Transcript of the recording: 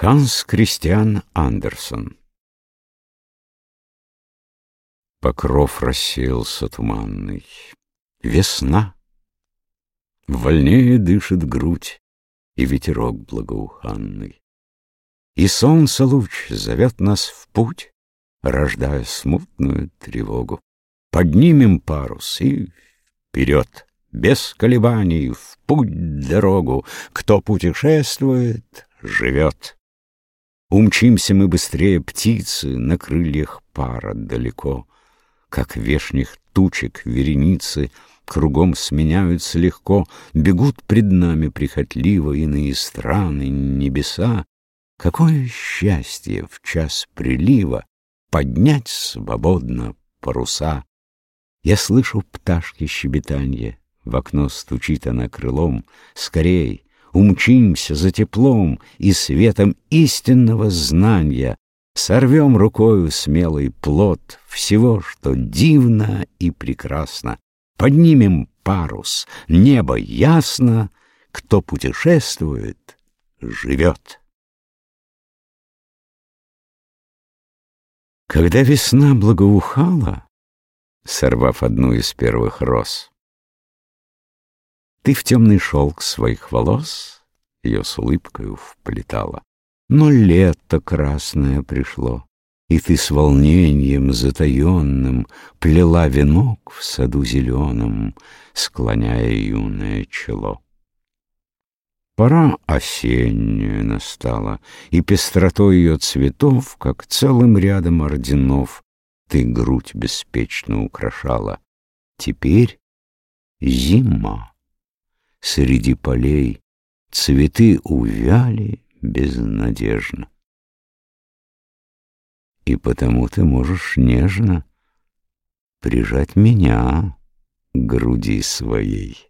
Ханс Кристиан Андерсон Покров рассеялся туманный. Весна. Вольнее дышит грудь И ветерок благоуханный. И солнце луч зовет нас в путь, Рождая смутную тревогу. Поднимем парус и вперед, Без колебаний, в путь дорогу. Кто путешествует, живет. Умчимся мы быстрее птицы На крыльях пара далеко. Как вешних тучек вереницы Кругом сменяются легко, Бегут пред нами прихотливо Иные страны, небеса. Какое счастье в час прилива Поднять свободно паруса! Я слышу пташки щебетанье, В окно стучит она крылом. Скорей, умчимся за теплом И светом истинного знания, Сорвем рукою смелый плод Всего, что дивно и прекрасно. Поднимем парус, небо ясно, Кто путешествует, живет. Когда весна благоухала, Сорвав одну из первых роз, Ты в темный шелк своих волос Ее с улыбкою вплетала. Но лето красное пришло, И ты с волнением затаенным Плела венок в саду зеленом, Склоняя юное чело. Пора осенняя настала, И пестротой ее цветов, Как целым рядом орденов, Ты грудь беспечно украшала. Теперь зима. Среди полей цветы увяли, безнадежно. И потому ты можешь нежно прижать меня к груди своей.